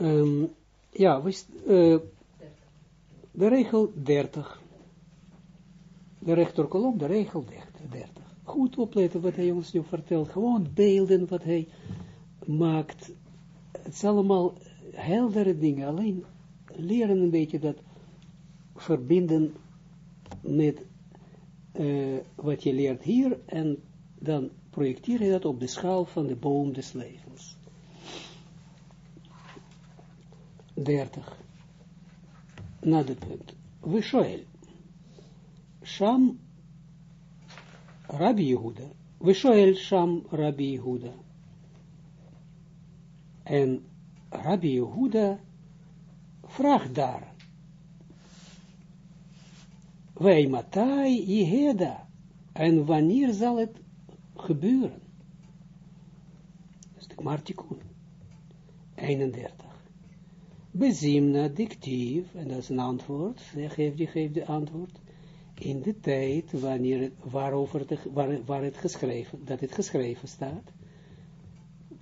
Um, ja, we, uh, de regel 30. De rechterkolom, de regel 30. Goed opletten wat hij ons nu vertelt. Gewoon beelden wat hij maakt. Het is allemaal heldere dingen. Alleen leren een beetje dat verbinden met uh, wat je leert hier en dan projecteer je dat op de schaal van de boom des levens. 30. Na de punt. Sham Rabbi Yehuda. Vishoel Sham Rabbi Yehuda. En Rabbi Yehuda vraagt daar. Wij matai Yeheda. En wanneer zal het gebeuren? Dat is de Martikun. 31. Bezimna dictief, en dat is een antwoord, geeft die geeft de antwoord, in de tijd wanneer waarover waar, waar het geschreven, dat het geschreven staat,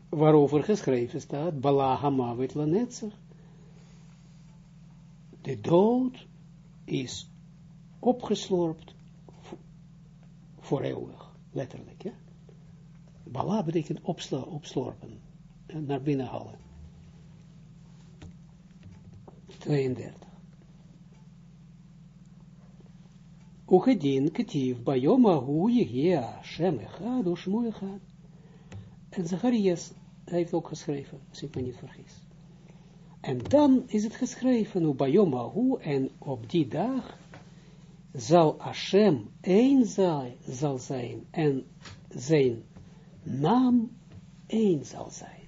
waarover geschreven staat, Bala Hamavit Lanetzer, de dood is opgeslorpt voor eeuwig, letterlijk, ja. Bala betekent opsla, opslorpen, naar binnen halen. 32. Uchedin ketiv bayoma hu yehia shem echad ushmu echad. En Zacharias heeft ook geschreven, als ik me niet vergis. En dan is het geschreven, op bayoma hu, en op die dag zal Hashem één zal zijn, en zijn naam één zal zijn.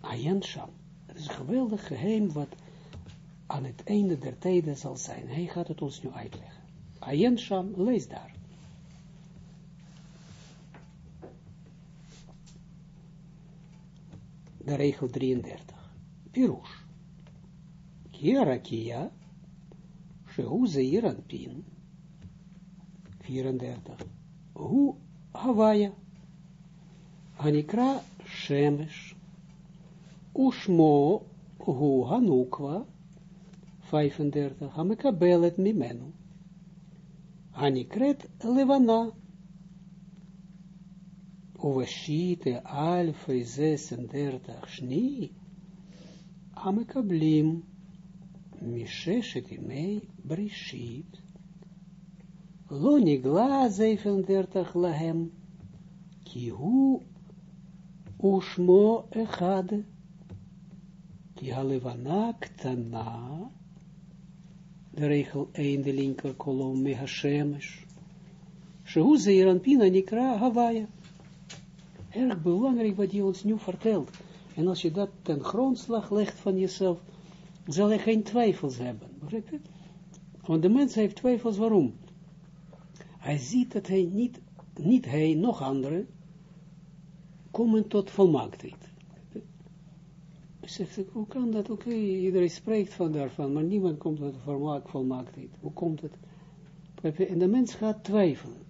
Ayan Sham is geweldig geheim wat aan het einde der tijden zal zijn. Hij gaat het ons nu uitleggen. Ayen Sham, lees daar. De regel 33. Pirush. Kiarakia, Shehu Zeiran Pin. 34. Hu Havaya. Anikra Shemesh. Ushmo hu hanukwa, 35, hamekabelet mimenu. Anikret levana. Uvashite alfa 36 shni. Hamekablim. Misheshet imei brishit. Lo nigla 37 lahem. Ki hu ushmo echad. Die halevana ktana, de regel 1, de linker kolom, me Hashemesh. Shehu pina nikra Hawaii. Erg belangrijk wat hij ons nu vertelt. En als je dat ten grondslag legt van jezelf, zal je geen twijfels hebben. Begrijp je? Want de mens heeft twijfels waarom? Hij ziet dat hij niet, niet hij, nog anderen, komen tot volmaaktheid zegt, hoe kan dat? Oké, iedereen spreekt van daarvan, maar niemand komt tot volmaakt, volmaaktheid. Hoe komt het? En de mens gaat twijfelen.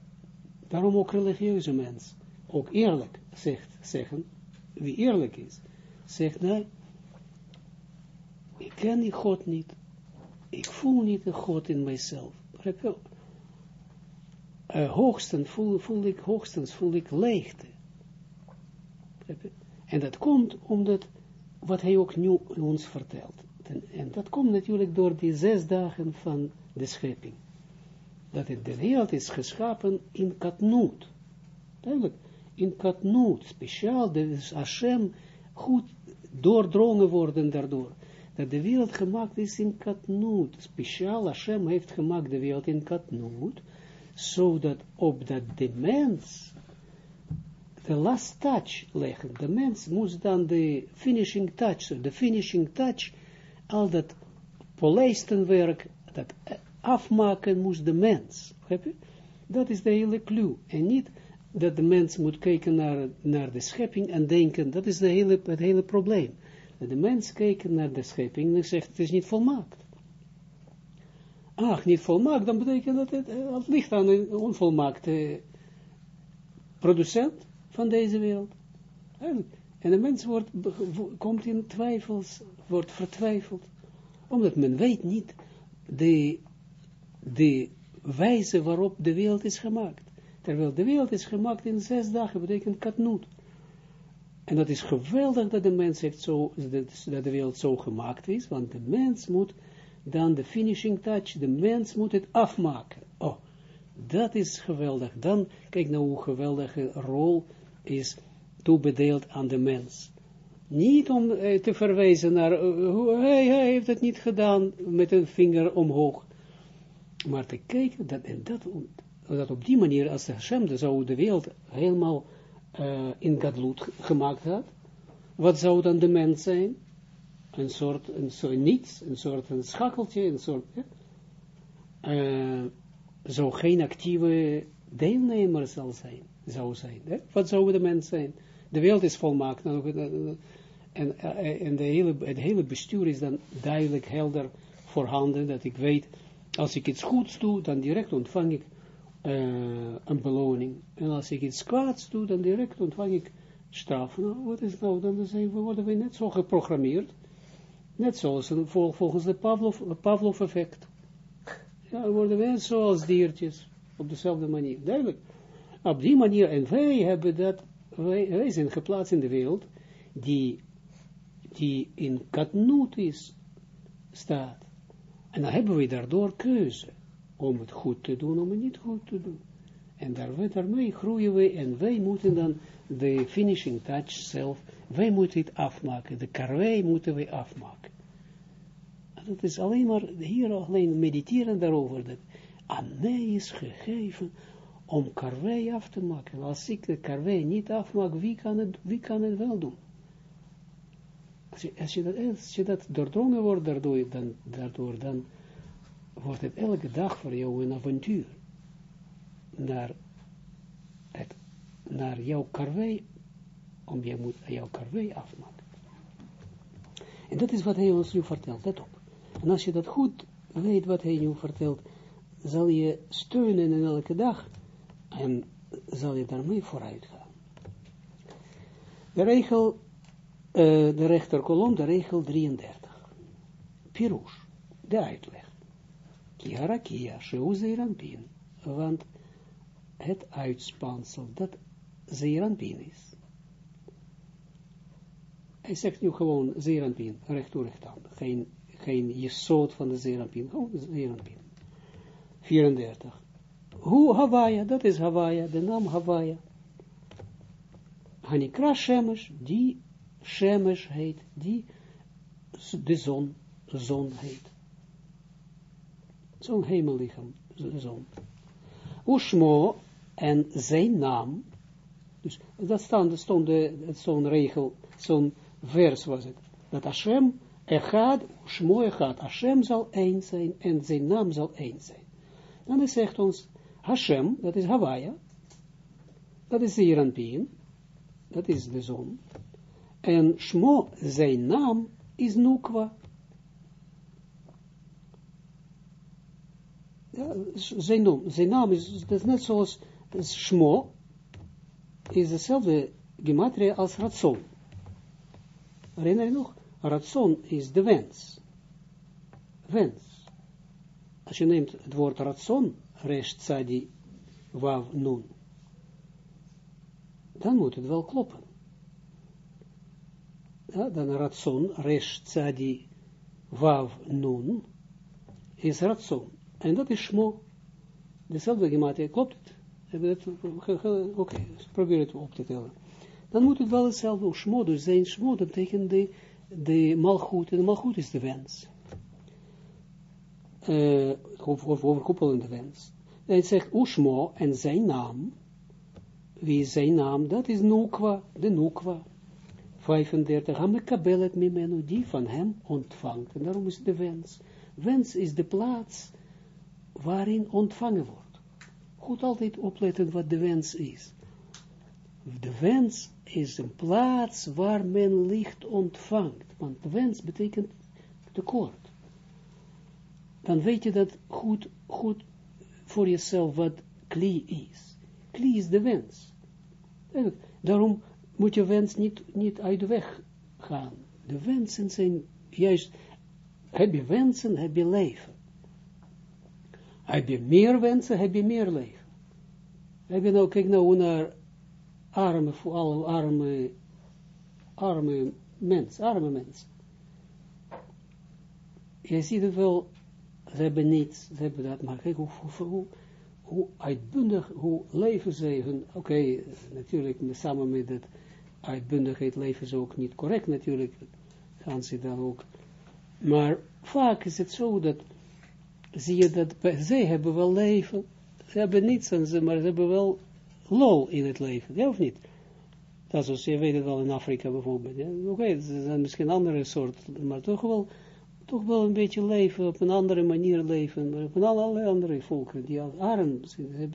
Daarom ook religieuze mens. Ook eerlijk zegt, zeggen, wie eerlijk is, zegt, nee, ik ken die God niet. Ik voel niet de God in mijzelf. Uh, hoogstens voel, voel ik, hoogstens voel ik leegte. En dat komt omdat wat hij ook nu ons vertelt. En, dat komt natuurlijk door die zes dagen van de schepping. Dat het de wereld is geschapen in katnoot. Duidelijk, in katnoot, speciaal, is Hashem goed doordrongen worden daardoor. Dat de wereld gemaakt is in katnoot. Speciaal Hashem heeft gemaakt de wereld in katnoot, zodat op dat de mens de last touch leggen. De mens moest dan de finishing touch, de finishing touch, al dat polijstenwerk, dat afmaken moest de mens. Dat is de hele clue. En niet dat de mens moet kijken naar, naar de schepping en denken, dat is de hele, het hele probleem. De mens kijkt naar de schepping en zegt, het is niet volmaakt. Ach, niet volmaakt, dan betekent dat het, het ligt aan een onvolmaakte producent van deze wereld. En de mens wordt, komt in twijfels, wordt vertwijfeld, omdat men weet niet de, de wijze waarop de wereld is gemaakt. Terwijl de wereld is gemaakt in zes dagen, betekent katnoot. En dat is geweldig dat de mens heeft zo, dat de wereld zo gemaakt is, want de mens moet dan de finishing touch, de mens moet het afmaken. Oh, dat is geweldig. Dan, kijk nou hoe geweldige rol is toebedeeld aan de mens. Niet om eh, te verwijzen naar, uh, hoe, hij, heeft het niet gedaan met een vinger omhoog. Maar te kijken, dat, en dat, dat op die manier, als de Hashem zou de wereld helemaal uh, in Gadlut gemaakt had, wat zou dan de mens zijn? Een soort, een soort niets, een soort een schakeltje, een soort, uh, zou geen actieve deelnemer zal zijn, zou zijn. Hè? Wat zou de mens zijn? De wereld is volmaakt, nou, en, en de hele, het hele bestuur is dan duidelijk helder voorhanden, dat ik weet, als ik iets goeds doe, dan direct ontvang ik uh, een beloning. En als ik iets kwaads doe, dan direct ontvang ik straf. Nou, wat is nou? Dan zijn we, worden we net zo geprogrammeerd. Net zoals volgens de Pavlov-effect. ja, worden we net zoals diertjes. Op dezelfde manier. Duidelijk. Op die manier, en wij hebben dat, wij, zijn geplaatst in de wereld, die, die in katnoot is, staat. En dan hebben we daardoor keuze om het goed te doen, om het niet goed te doen. En daar, daarmee groeien we en wij moeten dan de finishing touch zelf, wij moeten het afmaken, de karwei moeten we afmaken. En dat is alleen maar, hier alleen mediteren daarover, dat aan mij is gegeven om karwei af te maken. Als ik de karwei niet afmaak, wie kan het, wie kan het wel doen? Als je, dat, als je dat doordrongen wordt daardoor, dan, dan wordt het elke dag voor jou een avontuur naar, het, naar jouw karwei, om je moet jouw karwei afmaken. En dat is wat hij ons nu vertelt, let op. En als je dat goed weet wat hij nu vertelt, zal je steunen in elke dag en zal je daarmee vooruit gaan. De regel, uh, de rechterkolom, de regel 33. Pirush, de uitleg. Kiarakia, Sheu Want het uitspansel, dat Zeeranpin is. Hij zegt nu gewoon Zeeranpin, recht toe recht aan. Geen, geen jesot van de Zeeranpin, gewoon Zeeranpin. 34. Hoe Hawaia, dat is Hawaia, de naam Hawaia. Hanikra Shemesh, die Shemesh heet, die de zon, zon heet. Zo'n hemellichaam, zon. Ushmo en zijn naam, dus dat stond, stond, zo'n regel, zo'n vers was het, dat Hashem Echad, Ushmo Echad, Hashem zal één zijn en zijn naam zal één zijn. Dan zegt ons, Hashem, dat is Hawaii, dat is Zeranpien, dat is de zon, en Shmo, zijn naam, is Nukwa. Ja, zijn, naam, is, dat is net zoals Shmo, is dezelfde gematria als Ratson. Herinner je nog? Ratson is de wens. Wens. Als je neemt het woord Ratson, resh tzadi wav nun, dan moet het wel kloppen. Dan Ratson, resh tzadi wav nun, is Ratson. En dat is Shmo. Dezelfde gematie, klopt het? Oké, okay, probeer het op te tellen. Dan moet het wel hetzelfde Shmo, dus zijn Shmo, dat betekent de, de malgoed, en de malgoed is de wens. Uh, of, of overkoepelende wens. En het zegt Ushmo en zijn naam. Wie is zijn naam? Dat is Nukwa, de Nukwa. 35. Hamekabelet mimenu, die van hem ontvangt. En daarom is het de wens. Wens is de plaats waarin ontvangen wordt. Goed altijd opletten wat de wens is. De wens is een plaats waar men licht ontvangt. Want wens betekent tekort. Dan weet je dat goed, goed voor jezelf wat kli is. Kli is de wens. Daarom moet je wens niet, niet uit de weg gaan. De wensen zijn juist, heb je wensen, heb je leven. Heb je meer wensen, heb je meer leven. Heb je nou, kijk nou naar arme, voor alle arme, arme mens, arme mensen. Je ziet het wel, ze hebben niets, ze hebben dat, maar kijk hoe, hoe, uitbundig, hoe leven ze hun, oké, natuurlijk samen met het uitbundigheid leven ze ook niet correct natuurlijk, gaan ze dan ook, maar vaak is het zo dat, zie je dat, zij hebben wel leven, ze hebben niets aan ze, maar ze hebben wel lol in het leven, ja of niet? Dat is je weet het wel in Afrika bijvoorbeeld, oké, okay, ze zijn misschien een andere soort, maar toch wel, toch wel een beetje leven, op een andere manier leven, maar een allerlei andere volkeren, die al arm zijn,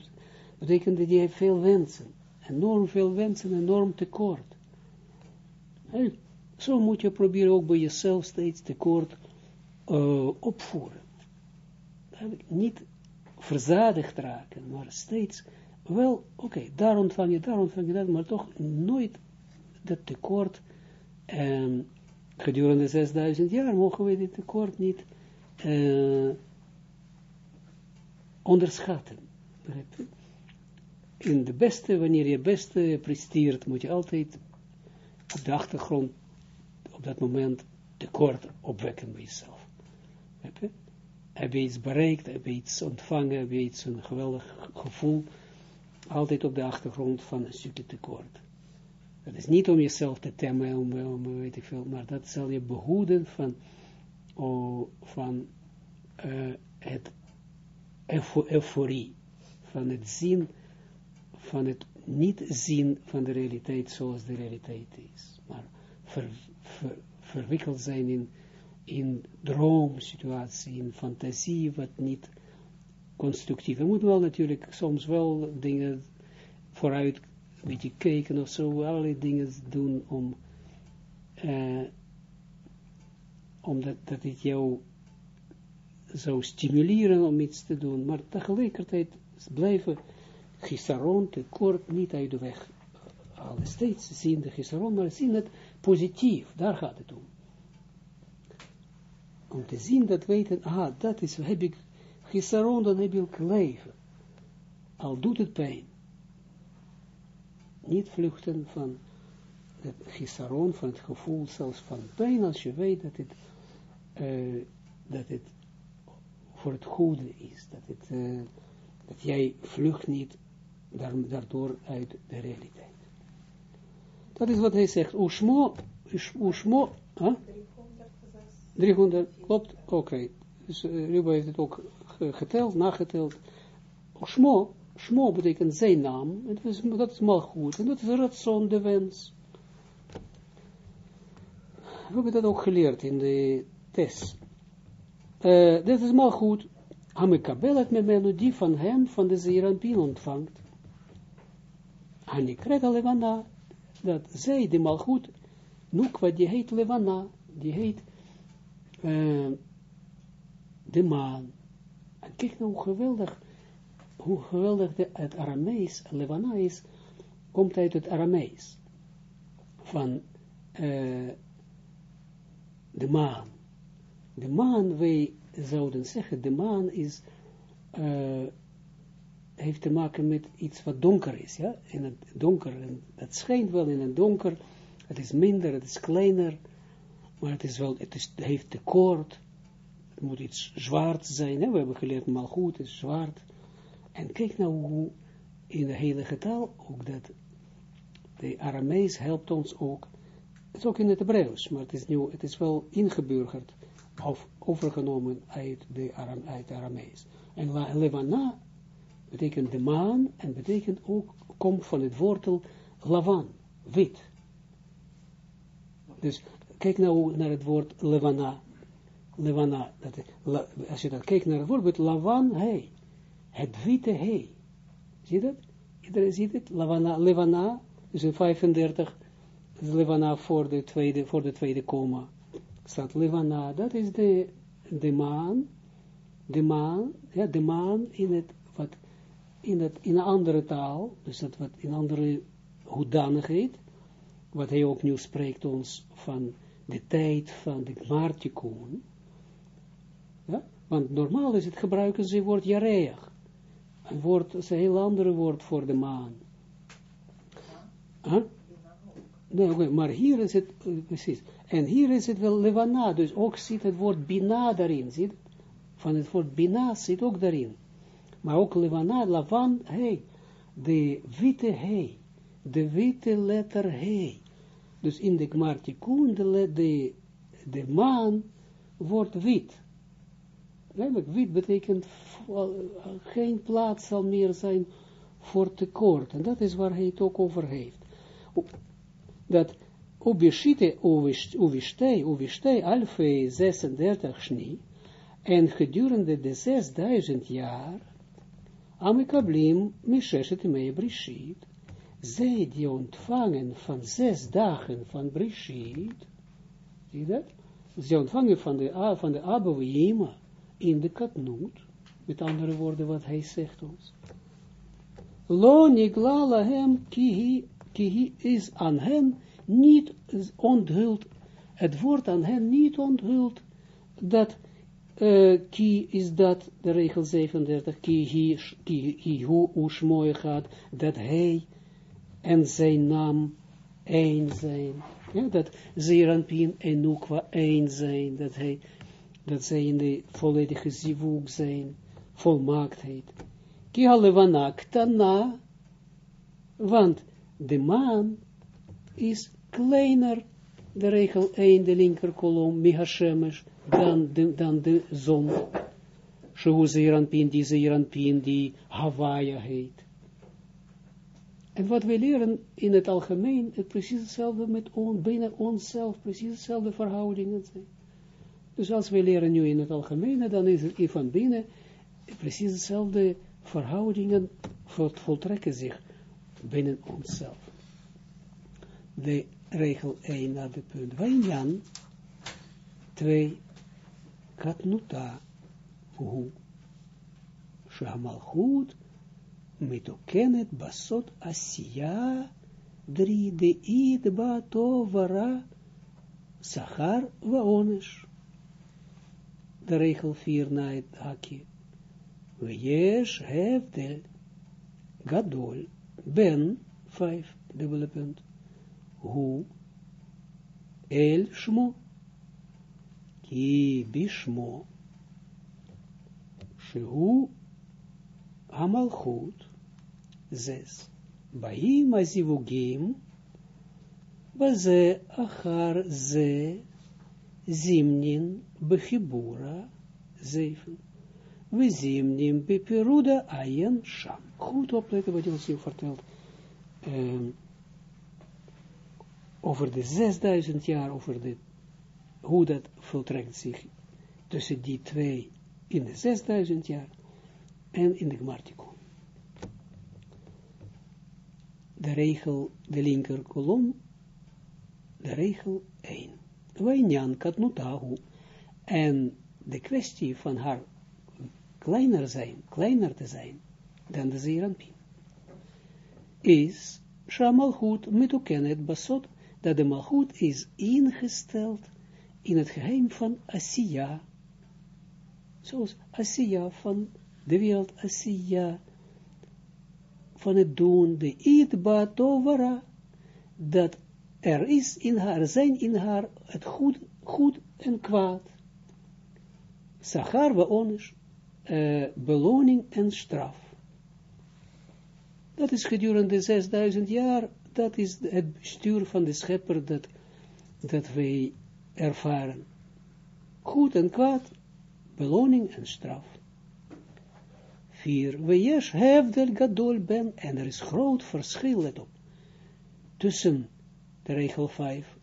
betekent dat die heeft veel wensen, enorm veel wensen, enorm tekort. En zo moet je proberen ook bij jezelf steeds tekort uh, opvoeren. Niet verzadigd raken, maar steeds wel, oké, daar ontvang je, daar ontvang je dat, maar toch nooit dat tekort um, gedurende 6000 jaar mogen we dit tekort niet uh, onderschatten. In de beste, wanneer je beste presteert, moet je altijd op de achtergrond, op dat moment, tekort opwekken bij jezelf. Heb je? Heb je iets bereikt, heb je iets ontvangen, heb je iets, een geweldig gevoel, altijd op de achtergrond van een stukje tekort. Dat is niet om jezelf te temmen, om, om weet ik veel, maar dat zal je behoeden van, oh, van uh, het euforie, van het zien, van het niet zien van de realiteit zoals de realiteit is, maar ver, ver, verwikkeld zijn in, in droomsituatie, in fantasie, wat niet constructief. We moeten wel natuurlijk soms wel dingen vooruit een beetje kijken of zo, allerlei dingen doen om, uh, omdat dat het jou zou stimuleren om iets te doen, maar tegelijkertijd blijven gisteron tekort niet uit de weg halen. Steeds zien de gisteron, maar zien het positief, daar gaat het om. Om te zien, dat weten, ah, dat is, heb ik dan heb ook leven. Al doet het pijn niet vluchten van het gisaron, van het gevoel zelfs van pijn, als je weet dat het, uh, dat het voor het goede is, dat, het, uh, dat jij vlucht niet daardoor uit de realiteit. Dat is wat hij zegt. Ushmo, ushmo, huh? 300, klopt, oké. Dus uh, heeft het ook geteld, nageteld. Ushmo, Shmo betekent zijn naam, en dat is, dat is mal goed, en dat is ratson, de wens. We hebben dat ook geleerd in de test. Uh, dit is mal goed. Hamekabel het met melodie van hem, van de Zeranpien ontvangt. Hanikret levana, dat zij, de malgoed, Nukwa, die heet levana, die heet uh, de maan. En kijk nou geweldig, hoe geweldig het Aramees, Levana is, komt uit het Aramees. Van uh, de maan. De maan, wij zouden zeggen, de maan is, uh, heeft te maken met iets wat donker is, ja, in het donker, en dat schijnt wel in het donker, het is minder, het is kleiner, maar het is wel, het, is, het heeft tekort, het moet iets zwart zijn, we hebben geleerd, maar goed is zwart, en kijk nou hoe in de hele taal ook dat de Aramees helpt ons ook. Het is ook in het Hebreeuws, maar het is, nu, het is wel ingeburgerd of overgenomen uit de Aram, uit Aramees. En levana betekent de maan en betekent ook, komt van het wortel lavan, wit. Dus kijk nou naar het woord levana. Levana, dat, als je dat kijkt naar het woord, lavan, hey het witte he. Zie dat? Iedereen ziet het? Levana, Levana dus in 35 is Levana voor de tweede, voor de tweede komma. Staat Levana, dat is de, de maan, de maan, ja, de maan in het, wat, in het, in een andere taal, dus dat wat in andere hoedanigheid, wat hij ook nu spreekt ons van de tijd van de Gmartikun. Ja? Want normaal is het gebruiken ze woord jareach. Woord, is een heel ander woord voor de maan. Huh? Nee, maar hier is het, uh, precies. En hier is het wel levana, dus ook zit het woord bina daarin, ziet Van het woord bina zit ook daarin. Maar ook levana, lavan, hey, de witte hey, de witte letter hey. Dus in de gmartikun, de, de, de maan wordt wit. Eigenlijk, wit betekent geen plaats zal meer zijn voor tekort. En dat is waar hij het ook over heeft. Dat Ubishite Uvistei, Uvistei Alfe 36 schnie, en gedurende de 6000 jaar, Amikablim Misheshet Mei Brishit, zij die ontvangen van zes dagen van Brishit, zie dat? Zij ontvangen van de, van de Abouima in de Katnoot, met andere woorden wat hij zegt ons. Lo niglala hem kihi, kihi is aan hen niet onthuld, het wordt aan hen niet onthuld, dat uh, ki is dat, de regel 37, ki hi, ki, hi hu ushmoe gaat, dat hij en zijn naam één zijn. Ja, dat Zeranpin en Nukwa één zijn, dat, hij, dat zij in de volledige zivug zijn, volmaaktheid. Ki halevanak tana, want de maan is kleiner, de regel 1, de linker kolom, Mihashemesh, dan de, dan de zon. Shehu die Hawaii heet. En wat we leren in het algemeen, het precies hetzelfde met on, binnen onszelf, precies hetzelfde verhoudingen zijn. Dus als we leren nu in het algemeen, dan is het van binnen precies hetzelfde verhoudingen voltrekken zich binnen onszelf. De regel 1 naar de punt. Jan 2 katnuta hu shamalchut mitokenet basot asiya drie de idba tovara sachar vaonesh. De regel 4 na het hakje. Wees heftel gadol ben 5 dubbele punt. Hu el shmo ki bishmo shehu Amalchut, zes. Baim azivugim, baze achar ze, zimnin bechibura, zeven. We zimnin beperuda ayen sham. Goed opletten wat je ons vertelt. Over de 6000 jaar, over de, hoe dat voltrekt zich tussen die twee in de 6000 jaar en in de Gmartikon. De regel, de linker kolom, de regel 1. Wijnjan katnutahu. En de kwestie van haar kleiner zijn, kleiner te zijn, dan de Zeranpin, is Shamalchut mitukenet basot, dat de Malchut is ingesteld in het geheim van Asiya, zoals Asiya van de wereld Asiya, van het doen, de idba tovara, dat er is in haar, zijn in haar het goed, goed en kwaad. Sachar onish, uh, beloning en straf. Dat is gedurende 6000 jaar, dat is het bestuur van de schepper dat, dat wij ervaren. Goed en kwaad, beloning en straf. 4. Wees hefdel gadol ben, en er is groot verschil, let op, tussen de regel 5,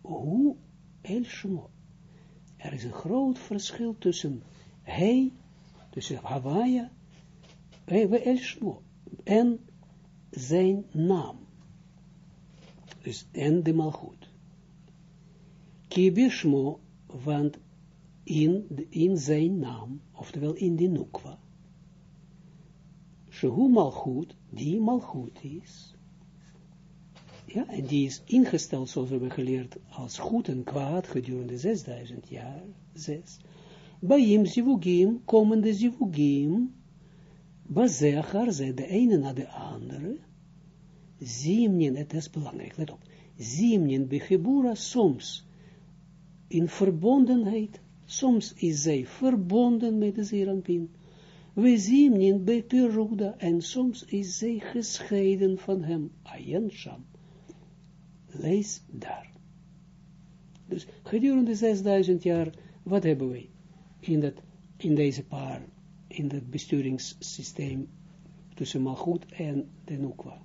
hoe el shmo. Er is een groot verschil tussen hij, tussen Hawaii, we el shmo, en zijn naam. Dus en de malchut. Kibishmo, want in, in zijn naam, oftewel in de nukwa, Shehu malchut, die malchut is. Ja, en die is ingesteld, zoals we hebben geleerd, als goed en kwaad gedurende 6000 jaar, zes. Hem zivugim komen de zivugim, bazechar, ze de ene na de andere, zimnien, het is belangrijk, let op, zimnien bechebura soms in verbondenheid, soms is zij verbonden met de Zeranpin, we zimnien bij Peruda, en soms is zij gescheiden van hem, Ayen Sham. Lees daar. Dus gedurende 6000 jaar, wat hebben we in, dat, in deze paar, in dat besturingssysteem tussen Malchut en de Nukwa?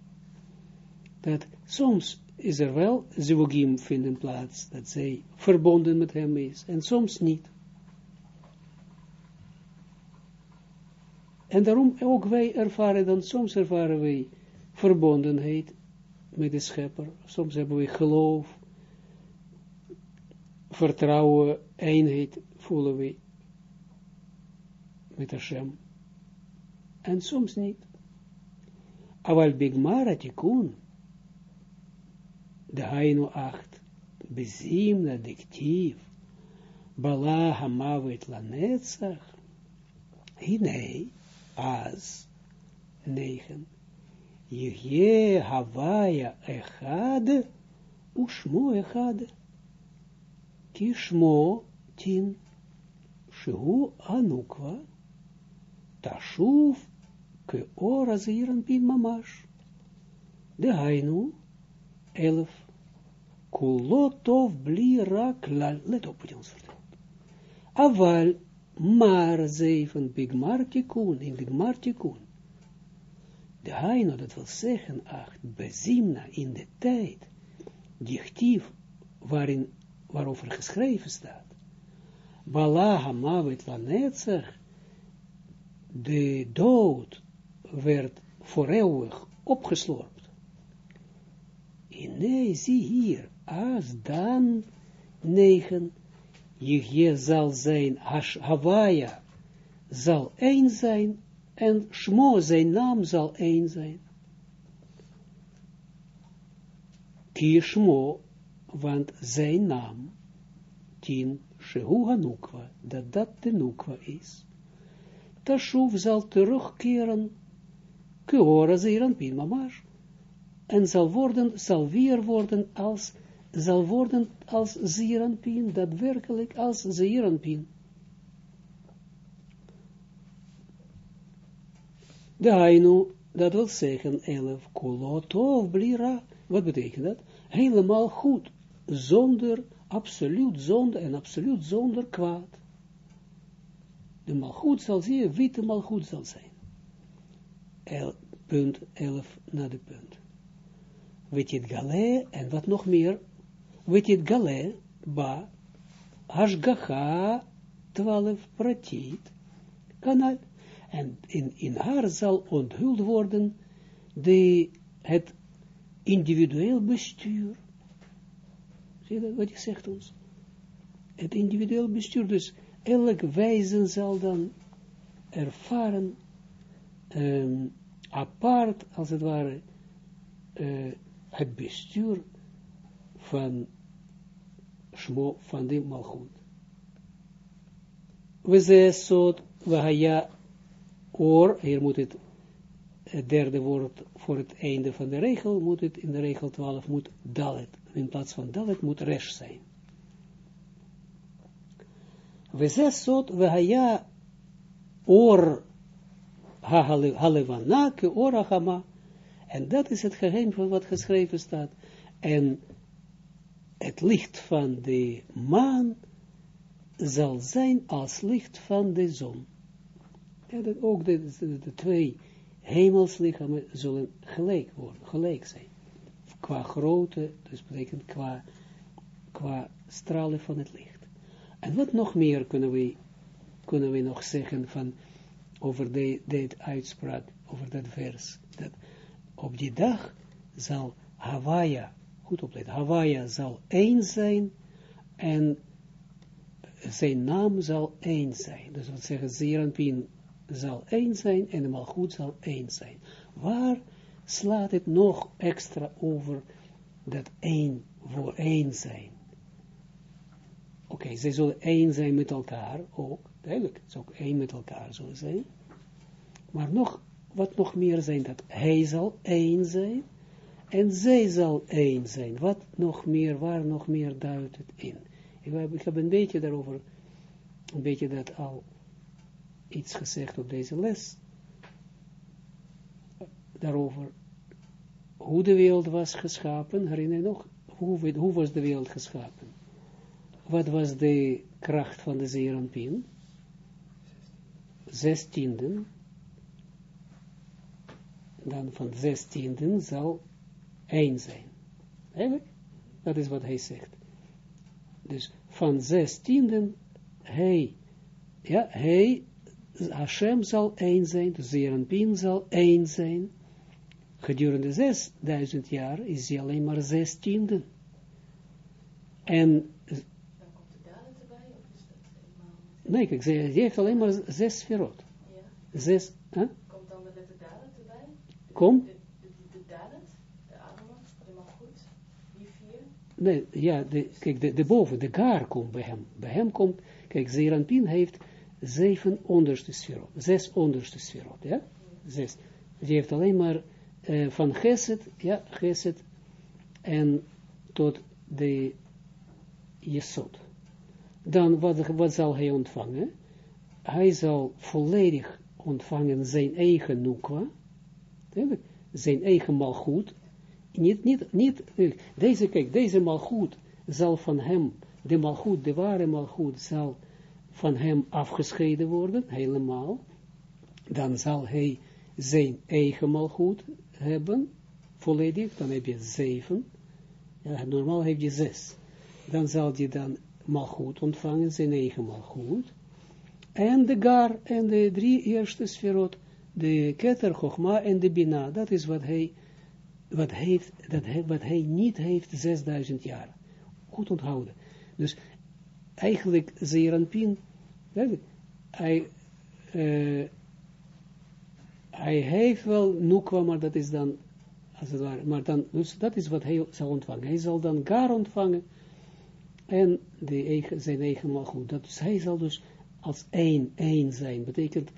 Dat soms is er wel zivogim vinden plaats, dat zij verbonden met hem is, en soms niet. En daarom ook wij ervaren dan, soms ervaren wij verbondenheid met de schepper, soms hebben we geloof, vertrouwen, eenheid voelen we met Hashem. En soms niet. Aval bigmara tikun, de hainu acht, bezim na diktief, bala hamavet lanetzach, hinei, az, negen, Yehye Havaya Echad Ushmo Echad Kishmo Tin Shehu Anukva Tashuv Ke Ora Zeiran Pin Mamash De Hainu Elf Kulotov Bli Raklal Let op vertelt Aval Maar zeven Bigmar Tikun in Tikun de Haino, dat wil zeggen, acht, bezimna in de tijd, dichtief, waarin, waarover geschreven staat. Balaha mavet lanetzach, de dood werd voor eeuwig opgeslorpt. Nee, zie hier, als dan negen, je zal zijn, Hawaia zal één zijn, en Shmo, zijn naam zal één zijn. Ki Shmo, want zijn naam, tien, Shehu Hanukwa, dat dat de Nukwa is. Tashuv zal terugkeren, Keora Zeiran Pin Mamash, en zal worden, zal weer worden als, zal worden als Zeiran Pin, daadwerkelijk als Zeiran Pin. De Hainu, dat wil zeggen, elf kolotov blira, wat betekent dat? Helemaal goed, zonder, absoluut zonder en absoluut zonder kwaad. De malgoed zal zien, witte malgoed zal zijn. El, punt 11 naar de punt. Weet het gale, en wat nog meer? Weet het gale, ba, hashgacha, 12 pratit, kanaal. En in, in haar zal onthuld worden de, het individueel bestuur. Zie je dat wat je zegt ons? Het individueel bestuur. Dus elk wijzen zal dan ervaren, um, apart als het ware, uh, het bestuur van Shmo, van de Malchut. We zo, we Or, hier moet het, derde woord voor het einde van de regel, moet het in de regel 12, moet dalet. In plaats van dalet moet resh zijn. We zes zot, we haya or halevana ke or hama. En dat is het geheim van wat geschreven staat. En het licht van de maan zal zijn als licht van de zon. Ja, dat ook de, de, twee hemelslichamen zullen gelijk worden, gelijk zijn. Qua grootte, dus betekent qua, qua stralen van het licht. En wat nog meer kunnen we, kunnen we nog zeggen van, over de, dit uitspraak, over dat vers, dat op die dag zal Hawaia, goed opletten, Hawaia zal één zijn en zijn naam zal één zijn. Dus wat zeggen Zeranpien zal één zijn en de malgoed zal één zijn. Waar slaat het nog extra over dat één voor één zijn. Oké, zij zullen één zijn met elkaar ook, duidelijk, is ook één met elkaar zullen zijn. Maar nog, wat nog meer zijn, dat hij zal één zijn, en zij zal één zijn. Wat nog meer, waar nog meer duidt het in? Ik heb, ik heb een beetje daarover, een beetje dat al iets gezegd op deze les. Daarover hoe de wereld was geschapen, herinner je nog? Hoe, hoe was de wereld geschapen? Wat was de kracht van de Zeranpin? Zestienden. Dan van zestienden zal één zijn. Eigenlijk, dat is wat hij zegt. Dus van zestienden, hij, ja, hij, Hashem zal één zijn, de Zeranpin zal één zijn, gedurende 6000 jaar is hij alleen maar zestiende. En... Nee, kijk, ze heeft alleen maar zes sferot. Ja. Zes, hè? Komt dan de letter dalet erbij? Kom? De, de, de, de dalet, de ademot, helemaal goed. Die vier? Nee, ja, de, kijk, de, de boven, de gaar komt bij hem. Bij hem komt, kijk, Zeranpin heeft zeven onderste sferot, zes onderste sferot, ja? Zes. Die heeft alleen maar uh, van Geset, ja, Geset, en tot de Jesod. Dan, wat, wat zal hij ontvangen? Hij zal volledig ontvangen zijn eigen nukwa, zijn eigen malgoed, niet, niet, niet, eh, deze, kijk, deze malgoed zal van hem, de malgoed, de ware malgoed, zal van hem afgescheiden worden, helemaal, dan zal hij zijn eigen malgoed hebben, volledig, dan heb je zeven, ja, normaal heb je zes. Dan zal je dan malgoed ontvangen, zijn eigen malgoed. En de gar en de drie eerste sferot, de keter, chogma en de bina, dat is wat hij, wat heeft, dat hij, wat hij niet heeft 6000 jaar. Goed onthouden. Dus eigenlijk Zeranpin, hij, uh, hij heeft wel nukwa, maar dat is dan, als het ware, maar dan, dus dat is wat hij zal ontvangen. Hij zal dan gar ontvangen en de eigen, zijn eigen malgoed. Dat dus, hij zal dus als één, één zijn, betekent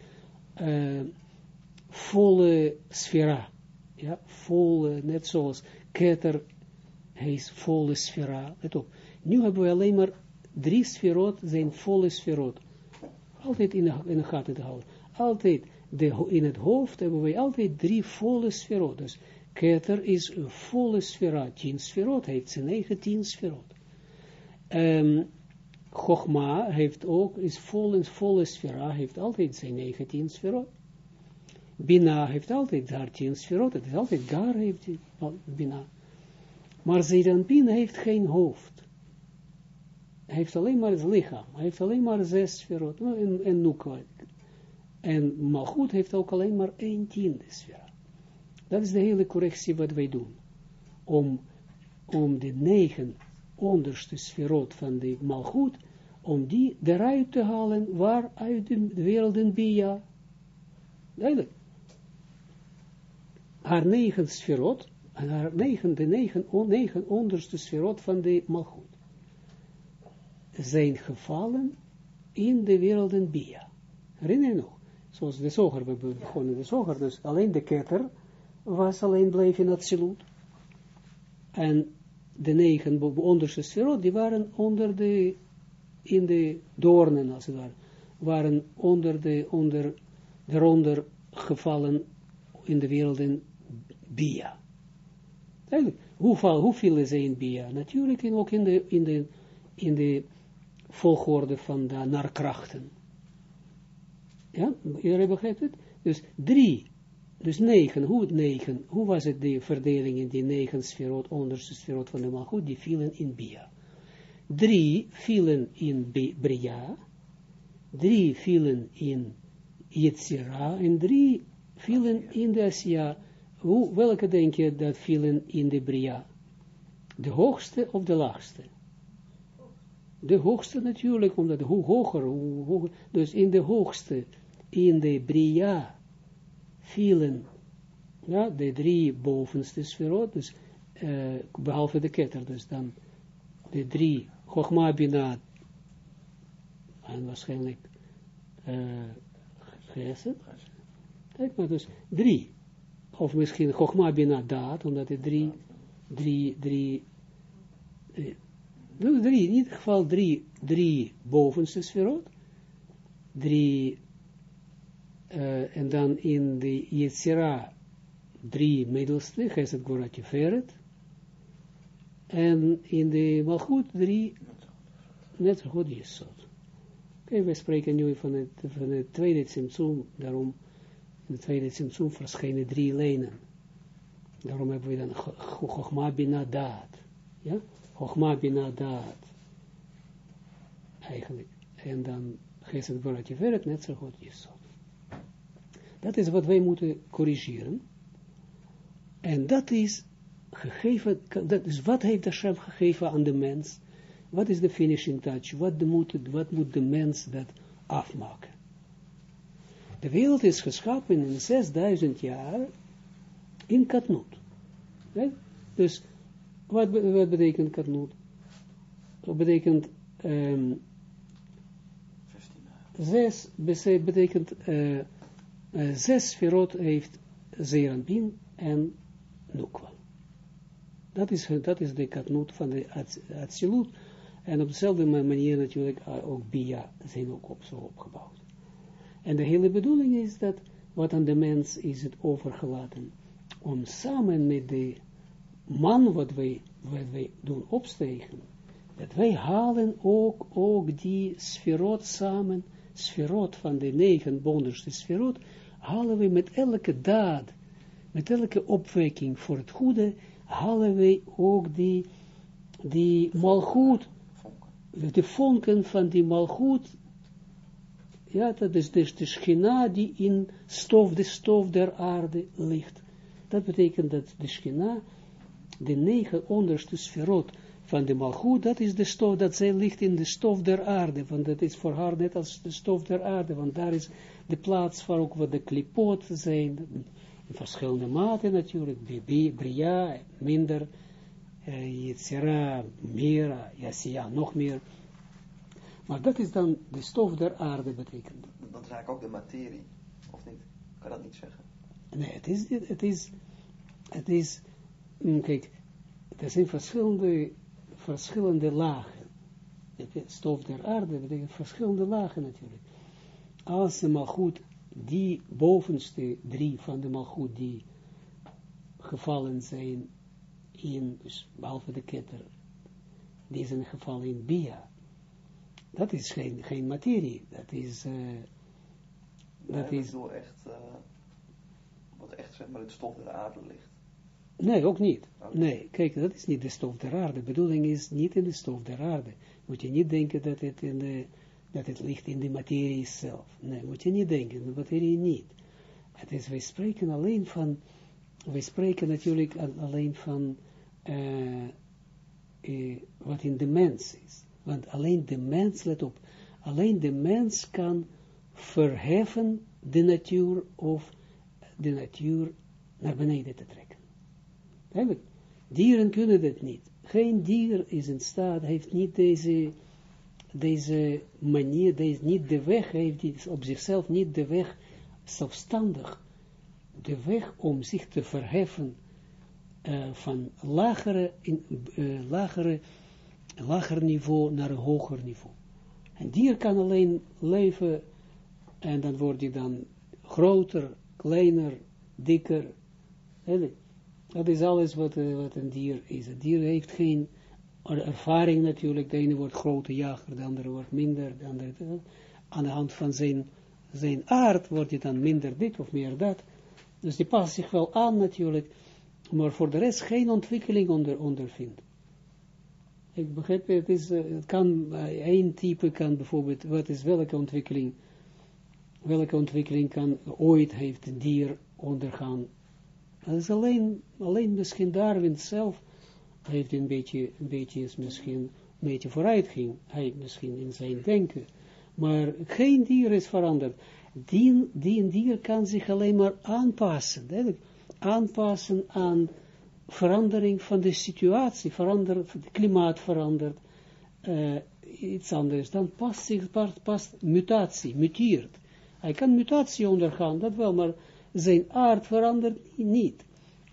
uh, volle sfera. Ja, volle, net zoals Keter, hij is volle sfera. Let op. Nu hebben we alleen maar drie sferot, zijn volle sferot. Altijd in de, in de gaten te houden. Altijd in het hoofd hebben wij altijd drie volle sferot. Dus Keter is volle sfera, tien sferot, heeft zijn eigen tien sferot. Um, Chogma heeft ook, is vol en volle sfera, heeft altijd zijn eigen tien sferot. Bina heeft altijd daar tien sferot, het is altijd Gar heeft Bina. Maar Zeranpin heeft geen hoofd. Heeft alleen maar het lichaam. Hij heeft alleen maar zes sferot en, en Nukwa. En Malchut heeft ook alleen maar één tiende sfera. Dat is de hele correctie wat wij doen. Om, om de negen onderste sferot van de Malchut, om die eruit te halen, waar uit de wereld Bia. Duidelijk. Haar negen sferot, en haar negen, de negen, negen onderste sferot van de Malchut, zijn gevallen in de wereld Bia. Herinner je nog? zoals de zoger, we begonnen de zoger, dus alleen de ketter was alleen bleef in siloet. En de negen onderste sferot, die waren onder de, in de doornen, als het ware, waren onder de, onder, eronder gevallen in de wereld in Bia. Hoeveel, hoeveel is in Bia? Natuurlijk in, ook in de, in de, in de volgorde van de naar krachten. Ja, iedereen begrijpt het? Dus drie, dus negen, hoe negen, hoe was het de verdeling in die negen sferot, onderste sferot van de Malchut, die vielen in Bia. Drie vielen in Bria, drie vielen in Yetzira, en drie vielen in de Asia. Welke denk je dat vielen in de Bria? De hoogste of de laagste? De hoogste natuurlijk, omdat hoe hoger, hoe hoger, dus in de hoogste in de Bria vielen, ja, de drie bovenste sferot, dus eh, behalve de ketter, dus dan de drie, Chogma Bina, en waarschijnlijk uh, Geset, kijk maar, dus drie, of misschien Chogma Bina Daad, omdat het drie, drie, drie, eh, drie, in ieder geval drie, drie bovenste sferot, drie, en dan in de Yetzira drie middelste, Geset Goratje Feret, en in de Malchut drie, net zo goed Jesod. Oké, we spreken nu van het, van het tweede Tsimtsum, daarom, in het tweede Tsimtsum verschijnen drie lijnen. Daarom hebben we dan Chochma Bina Daad. Ja? Chochma Bina Daad. Eigenlijk. En dan Geset Goratje Feret, net zo goed Jesod. Dat is wat wij moeten corrigeren. En dat is gegeven, dat is wat heeft Hashem gegeven aan de mens? Wat is de finishing touch? Wat, moet, moet de mens dat afmaken? De wereld is geschapen in 6000 jaar in Katnoot. Dus wat, wat betekent Katnoot? Dat betekent um, zes, betekent uh, uh, zes sferot heeft Zeranpin en Nukwa. Dat is, dat is de katnoot van de Atsilut. En op dezelfde manier natuurlijk uh, ook Bia zijn ook op, zo opgebouwd. En de hele bedoeling is dat, wat aan de mens is het overgelaten, om samen met de man wat wij, wat wij doen opstegen, dat wij halen ook, ook die sferot samen, sferot van de negen bonderste sferot, halen we met elke daad, met elke opwekking voor het goede, halen wij ook die, die malgoed, de vonken van die malgoed, ja, dat is dus de schina die in stof, de stof der aarde ligt. Dat betekent dat de schina, de negen onderste sferot van de malgoed, dat is de stof, dat zij ligt in de stof der aarde, want dat is voor haar net als de stof der aarde, want daar is de plaats waar ook wat de klipot zijn, in verschillende maten natuurlijk, Bria, minder, Yetzira, meer, Yassia, nog meer. Maar dat is dan de stof der aarde betekent. Dat eigenlijk ook de materie, of niet? Kan dat niet zeggen? Nee, het is, het is, het is, kijk, er zijn verschillende, verschillende lagen. Het stof der aarde betekent verschillende lagen natuurlijk. Als ze maar goed die bovenste drie van de malgoed die gevallen zijn in, dus behalve de ketter, die zijn gevallen in Bia. Dat is geen, geen materie, dat is... Uh, dat is door echt, uh, wat echt zeg maar het stof der aarde ligt. Nee, ook niet. Nee, kijk, dat is niet de stof der aarde. De bedoeling is niet in de stof der aarde. Moet je niet denken dat het in de dat het ligt in de materie zelf. Nee, moet je niet denken, de materie niet. Het is, wij spreken alleen van, wij spreken natuurlijk alleen van uh, uh, wat in de mens is. Want alleen de mens, let op, alleen de mens kan verheffen de natuur of de natuur naar beneden te trekken. Dieren kunnen dat niet. Geen dier is in staat, heeft niet deze deze manier, deze, niet de weg heeft, op zichzelf niet de weg zelfstandig, de weg om zich te verheffen uh, van lagere, in, uh, lagere, lager niveau naar een hoger niveau. En dier kan alleen leven en dan wordt hij dan groter, kleiner, dikker. Dat is alles wat, uh, wat een dier is. Een dier heeft geen ervaring natuurlijk, de ene wordt grote jager, de andere wordt minder, de andere, aan de hand van zijn, zijn aard wordt hij dan minder dit of meer dat. Dus die past zich wel aan natuurlijk, maar voor de rest geen ontwikkeling onder, ondervindt. Ik begrijp, het, is, eh, het kan, één type kan bijvoorbeeld, wat is welke ontwikkeling, welke ontwikkeling kan ooit heeft een dier ondergaan. Dat is alleen, alleen misschien Darwin zelf, heeft een beetje, een beetje is misschien een beetje vooruit ging, hij misschien in zijn denken, maar geen dier is veranderd. Die, die dier kan zich alleen maar aanpassen, aanpassen aan, verandering van de situatie, verandert, het klimaat verandert, uh, iets anders, dan past zich, past mutatie, muteert. Hij kan mutatie ondergaan, dat wel, maar zijn aard verandert niet.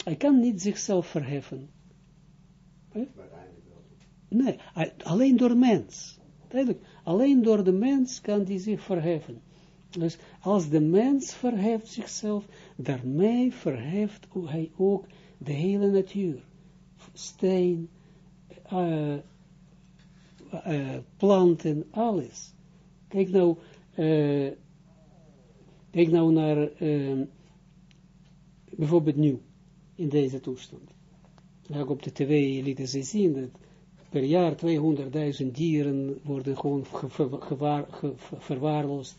Hij kan niet zichzelf verheffen. Nee, alleen door mens. Alleen door de mens kan die zich verheffen. Dus als de mens verheft zichzelf, daarmee verheft hij ook de hele natuur. Steen, uh, uh, planten, alles. Kijk nou, uh, kijk nou naar, bijvoorbeeld nu, in deze toestand. Op de tv lieten ze zien dat per jaar 200.000 dieren worden gewoon verwaarloosd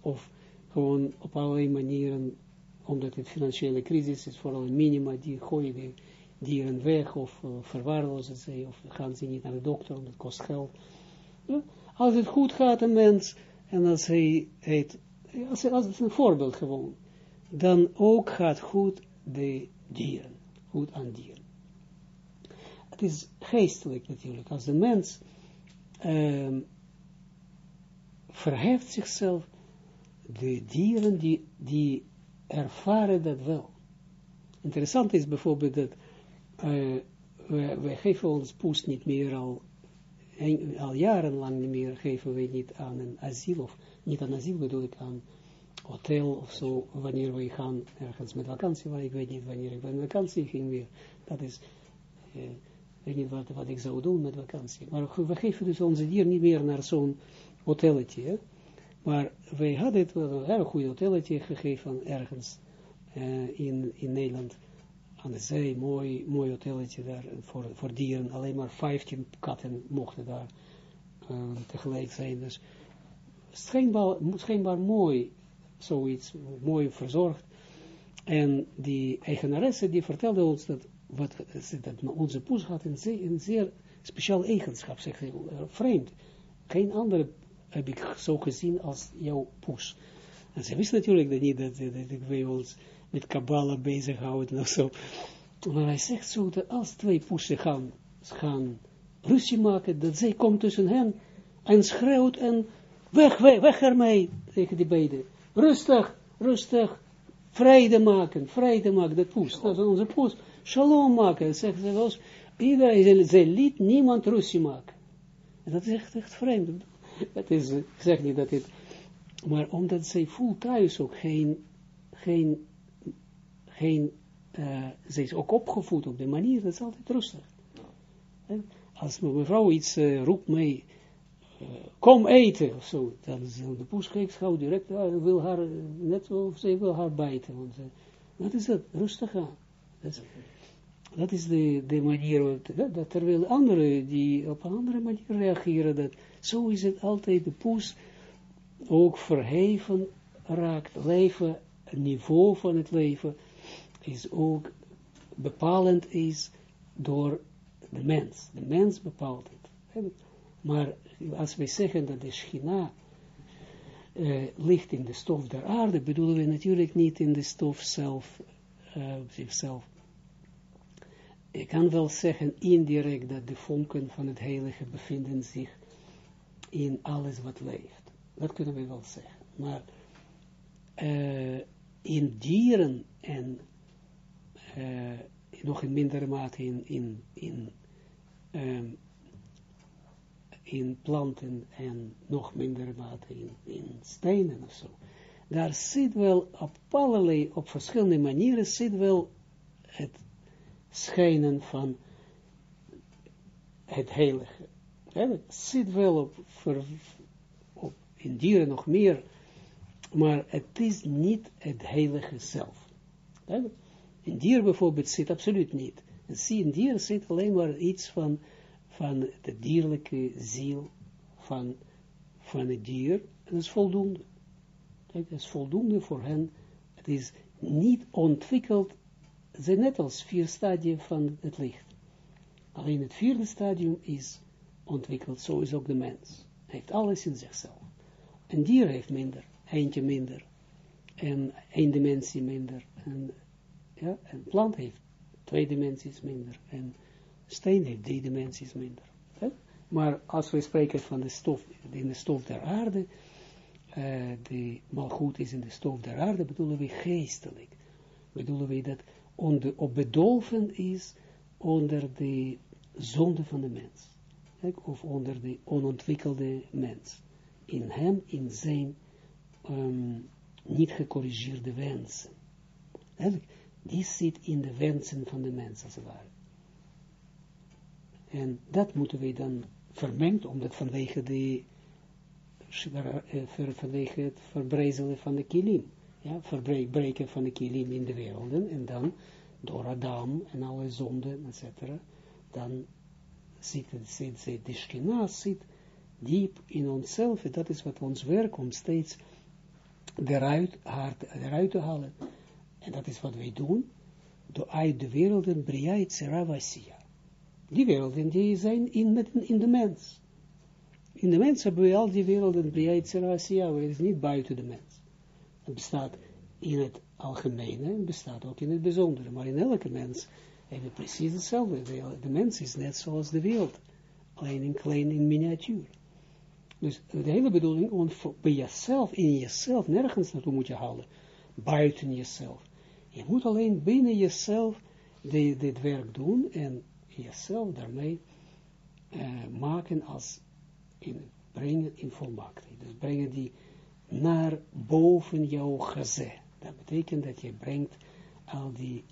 of gewoon op allerlei manieren, omdat het financiële crisis is, vooral minima, die gooien die dieren weg of uh, verwaarlozen ze, of gaan ze niet naar de dokter, omdat het kost geld. Als het goed gaat, een mens, en als hij het, als, als het een voorbeeld gewoon, dan ook gaat goed de dieren, goed aan dieren. Het is geestelijk natuurlijk, als de mens um, verheft zichzelf, de dieren die, die ervaren dat wel. Interessant is bijvoorbeeld dat uh, wij, geven ons poes niet meer al, al jarenlang niet meer, geven wij niet aan een asiel, of niet aan asiel bedoel ik, aan hotel of zo, wanneer we gaan ergens met vakantie, maar ik weet niet wanneer ik met vakantie ging weer, dat is, uh, weet niet wat, ik zou doen met vakantie, maar we geven dus onze dier niet meer naar zo'n hotelletje, maar wij hadden het wel een erg goed hotelletje gegeven ergens uh, in, in Nederland. Aan de zee, mooi, mooi hotelletje daar voor, voor dieren. Alleen maar 15 katten mochten daar uh, tegelijk zijn. Dus schijnbaar, schijnbaar mooi, zoiets, mooi verzorgd. En die eigenaresse die vertelde ons dat, wat, dat onze poes had een zeer, een zeer speciaal eigenschap, zeg ik, vreemd. Geen andere heb ik zo gezien als jouw poes. En ze wist natuurlijk dat niet dat, dat, wij ons met Kabbalah bezighouden of zo. Maar hij zegt zo dat als twee poesen gaan, gaan ruzie maken, dat zij komt tussen hen en schreeuwt en weg, weg, weg ermee tegen die beiden. Rustig, rustig, vrede maken, vrede maken, dat poes, dat is onze poes. Shalom maken, zegt ze wel. Iedereen, zij liet niemand ruzie maken. En dat is echt, echt vreemd. Het is, ik zeg niet dat het, maar omdat zij voelt thuis ook geen, geen, geen, uh, ze is ook opgevoed op de manier, dat is altijd rustig. Als mevrouw iets uh, roept mee, kom eten, of zo, dan is de poes kijkt gauw direct, uh, wil haar, net of ze wil haar bijten, want dat is het, rustig aan. Dat is, dat is de, de manier, dat, dat terwijl anderen die op een andere manier reageren, dat zo is het altijd, de poes ook verheven raakt, leven, het niveau van het leven is ook bepalend is door de mens. De mens bepaalt het. Maar als wij zeggen dat de schina uh, ligt in de stof der aarde, bedoelen we natuurlijk niet in de stof zelf, uh, zichzelf. Ik kan wel zeggen indirect dat de vonken van het heilige bevinden zich in alles wat leeft. Dat kunnen we wel zeggen. Maar uh, in dieren en nog in mindere mate in, in, in, um, in planten en nog mindere mate in, in stenen of zo. Daar zit wel op allerlei, op verschillende manieren zit wel het schijnen van het heilige. Het zit wel op, op, in dieren nog meer, maar het is niet het heilige zelf. In dier bijvoorbeeld zit absoluut niet. In dier zit alleen maar iets van, van de dierlijke ziel van, van het dier. En dat is voldoende. Het is voldoende voor hen. Het is niet ontwikkeld, zijn net als vier stadia van het licht. Alleen het vierde stadium is ontwikkeld, zo is ook de mens. Hij heeft alles in zichzelf. Een dier heeft minder, eentje minder, en één dimensie minder, en, ja, een plant heeft twee dimensies minder. En steen heeft drie dimensies minder. Maar als we spreken van de stof, in de stof der aarde, uh, de malgoed is in de stof der aarde, bedoelen we geestelijk. Bedoelen we dat onder, op bedolven is onder de zonde van de mens. Of onder de onontwikkelde mens. In hem, in zijn um, niet gecorrigeerde wensen. Die zit in de wensen van de mens, als het ware. En dat moeten we dan vermengd, omdat vanwege de eh, vanwege het verbrezelen van de kilim. Ja, verbreken van de kilim in de werelden, en dan door Adam en alle zonden, etc. Dan zit, zit, zit de schina zit diep in onszelf, en dat is wat ons werk, om steeds eruit, eruit te halen. En dat is wat wij doen, door uit de werelden, Briait Seravasia. Die werelden, die zijn in, in de mens. In de mens hebben we al die werelden, Briait Seravasia, het is niet buiten de mens. Het bestaat in het algemene, het bestaat ook in het bijzondere, maar in elke mens hebben we precies hetzelfde. De, mens is net zoals de wereld, alleen in klein, in miniatuur. Dus de hele bedoeling, om bij jezelf, in jezelf, nergens naartoe moet je halen, buiten jezelf. Je moet alleen binnen jezelf dit werk doen en jezelf daarmee uh, maken als in, brengen in volmaaktheid. Dus brengen die naar boven jouw geze. Dat betekent dat je brengt al die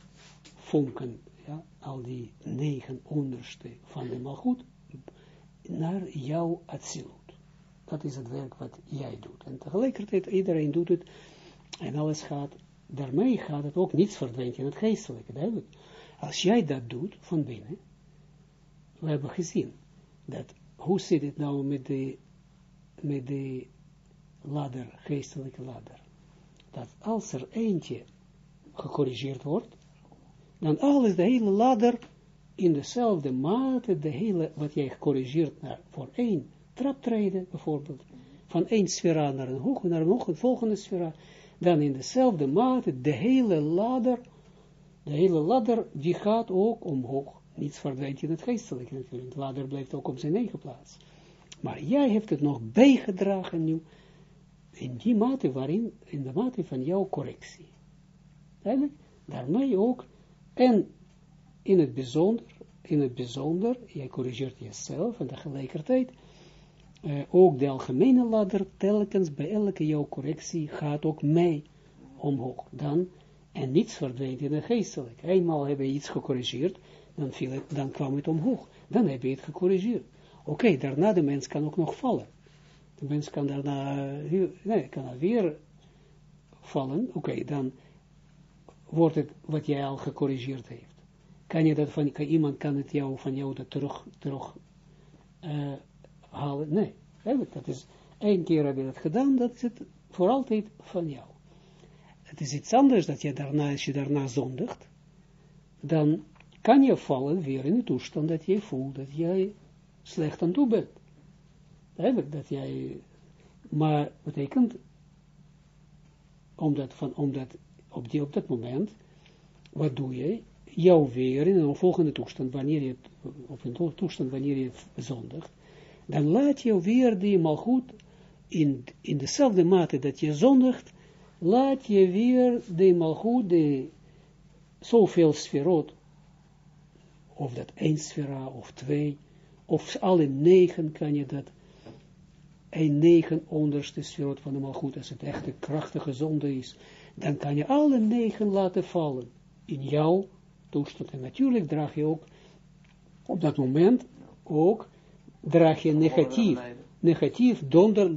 vonken, ja, al die negen onderste van de malgoed naar jouw atsilut. Dat is het werk wat jij doet. En tegelijkertijd, iedereen doet het en alles gaat, daarmee gaat het ook niets verdwijnt in het geestelijke. Als jij dat doet van binnen, we hebben gezien dat, hoe zit het nou met de, met de ladder, geestelijke ladder? Dat als er eentje gecorrigeerd wordt, dan alles, de hele ladder, in dezelfde mate, de hele, wat jij gecorrigeerd naar, voor één traptreden, bijvoorbeeld, van één sfera naar een, hoog, naar een volgende sfera, dan in dezelfde mate, de hele ladder, de hele ladder, die gaat ook omhoog. Niets verdwijnt in het geestelijke natuurlijk. De ladder blijft ook op zijn eigen plaats. Maar jij hebt het nog bijgedragen nu, in die mate waarin, in de mate van jouw correctie. Eigenlijk, daarmee ook, en in het bijzonder, in het bijzonder, jij corrigeert jezelf en tegelijkertijd, uh, ook de algemene ladder, telkens bij elke jouw correctie, gaat ook mee omhoog. Dan, en niets verdwijnt in het geestelijk. Eenmaal hebben we iets gecorrigeerd, dan, viel het, dan kwam het omhoog. Dan heb je het gecorrigeerd. Oké, daarna de mens kan ook nog vallen. De mens kan daarna, nee, kan weer vallen. Oké, dan wordt het wat jij al gecorrigeerd heeft. Kan je dat van, kan, iemand kan het jou, van jou dat terug, terug uh, halen? Nee, dat is, één keer heb je dat gedaan, dat is het voor altijd van jou. Het is iets anders dat je daarna, als je daarna zondigt, dan kan je vallen weer in de toestand dat je voelt dat jij slecht aan toe bent. Dat jij, maar betekent, omdat, van, omdat op, die, op dat moment, wat doe je? Jou weer in een volgende toestand, wanneer je, op een toestand wanneer je zondigt, dan laat je weer die malgoed, in, in dezelfde mate dat je zondigt, laat je weer de malgoed, de zoveel sferot, of dat één sfera, of twee, of alle negen kan je dat, een negen onderste sferot van de malgoed, als het echt een krachtige zonde is, dan kan je alle negen laten vallen in jouw toestand. En natuurlijk draag je ook op dat moment ook, draag je negatief, negatief, donder